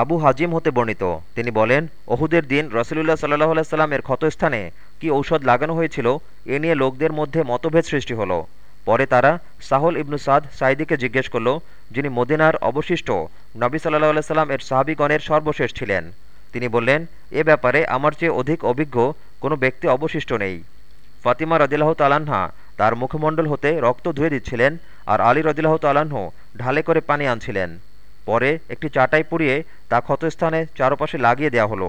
আবু হাজিম হতে বর্ণিত। তিনি বলেন অহুদের দিন রসুলুল্লাহ সাল্লাহ সাল্লামের ক্ষতস্থানে কি ঔষধ লাগানো হয়েছিল? এ নিয়ে লোকদের মধ্যে মতভেদ সৃষ্টি হলো। পরে তারা সাহল ইবনু সাদ সাইদিকে জিজ্ঞেস করল, যিনি মদিনার অবশিষ্ট নবী সাল্লাহ সাল্লাম এর সাহাবিগণের সর্বশেষ ছিলেন। তিনি বললেন, এ ব্যাপারে আমার চেয়ে অধিক অভিজ্ঞ কোনো ব্যক্তি অবশিষ্ট নেই। ফাতিমা রদিল্লাহ তালাহা তার মুখমণ্ডল হতে রক্ত ধুয়ে দিচ্ছিলেন আর আলী রদিল্লাহ তালাহ ঢালে করে পানি আনছিলেন। পরে একটি চাটাই পুড়িয়ে তা ক্ষতস্থানে চারপাশে লাগিয়ে দেওয়া হলো।